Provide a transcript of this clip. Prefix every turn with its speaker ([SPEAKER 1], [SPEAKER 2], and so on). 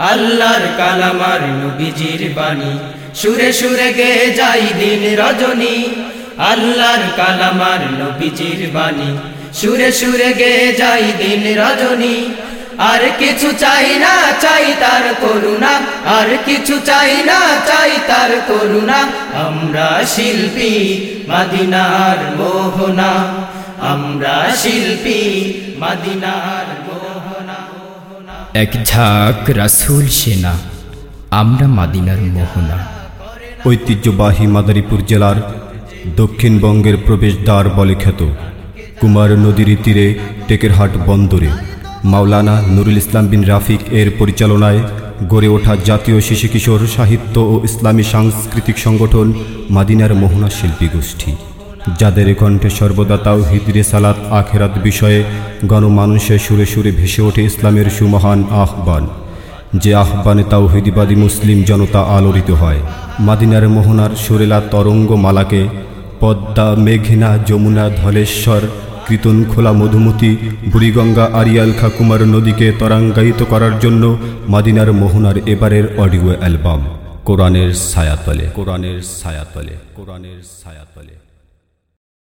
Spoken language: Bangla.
[SPEAKER 1] আল্লাহর কালামার নবীজির বাণী। সুরে সুরে গে যাই দিন রজনী। আল্লাহর কালামার নবীজির বাণী। সুরে সুরে গে যাই দিন রজনী। আর কিছু চাই না চাই তার করুণা। আর কিছু চাই না চাই তার করুণা। আমরা শিল্পী মাদিনার মোহনা। আমরা শিল্পী মাদিনার মোহনা।
[SPEAKER 2] এক ঝাঁক রাসুল সেনা, আমরা মাদিনার মোহনা।
[SPEAKER 3] ঐতিহ্যবাহী মাদারীপুর জেলার দক্ষিণবঙ্গের প্রবেশদ্বার বলে খ্যাত কুমার নদীর তীরে, টেকেরহাট বন্দরে। মাওলানা নুরুল ইসলাম বিন রাফিক এর পরিচালনায় গড়ে ওঠা জাতীয় শিশু কিশোর সাহিত্য ও ইসলামী সাংস্কৃতিক সংগঠন মাদিনার মোহনা শিল্পী গোষ্ঠী। যাদের কণ্ঠে সর্বদা তাও হিদরে সালাত আখেরাত বিষয়ে গণমানুষের সুরে সুরে ভেসে ওঠে ইসলামের সুমহান আহ্বান। যে আহ্বানে তাও তাওহিদিবাদী মুসলিম জনতা আলোড়িত হয়। মাদিনার মোহনার সুরেলা তরঙ্গ মালাকে পদ্মা, মেঘনা, যমুনা, ধলেশ্বর কীর্তন খোলা মধুমতি, বুড়িগঙ্গা আরিয়াল খাকুমার নদীকে তরাঙ্গায়িত করার জন্য মাদিনার মোহনার এবারের অডিও অ্যালবাম। কোরআনের ছায়াতলে কোরআনের ছায়াতলে কোরআনের ছায়াতলে।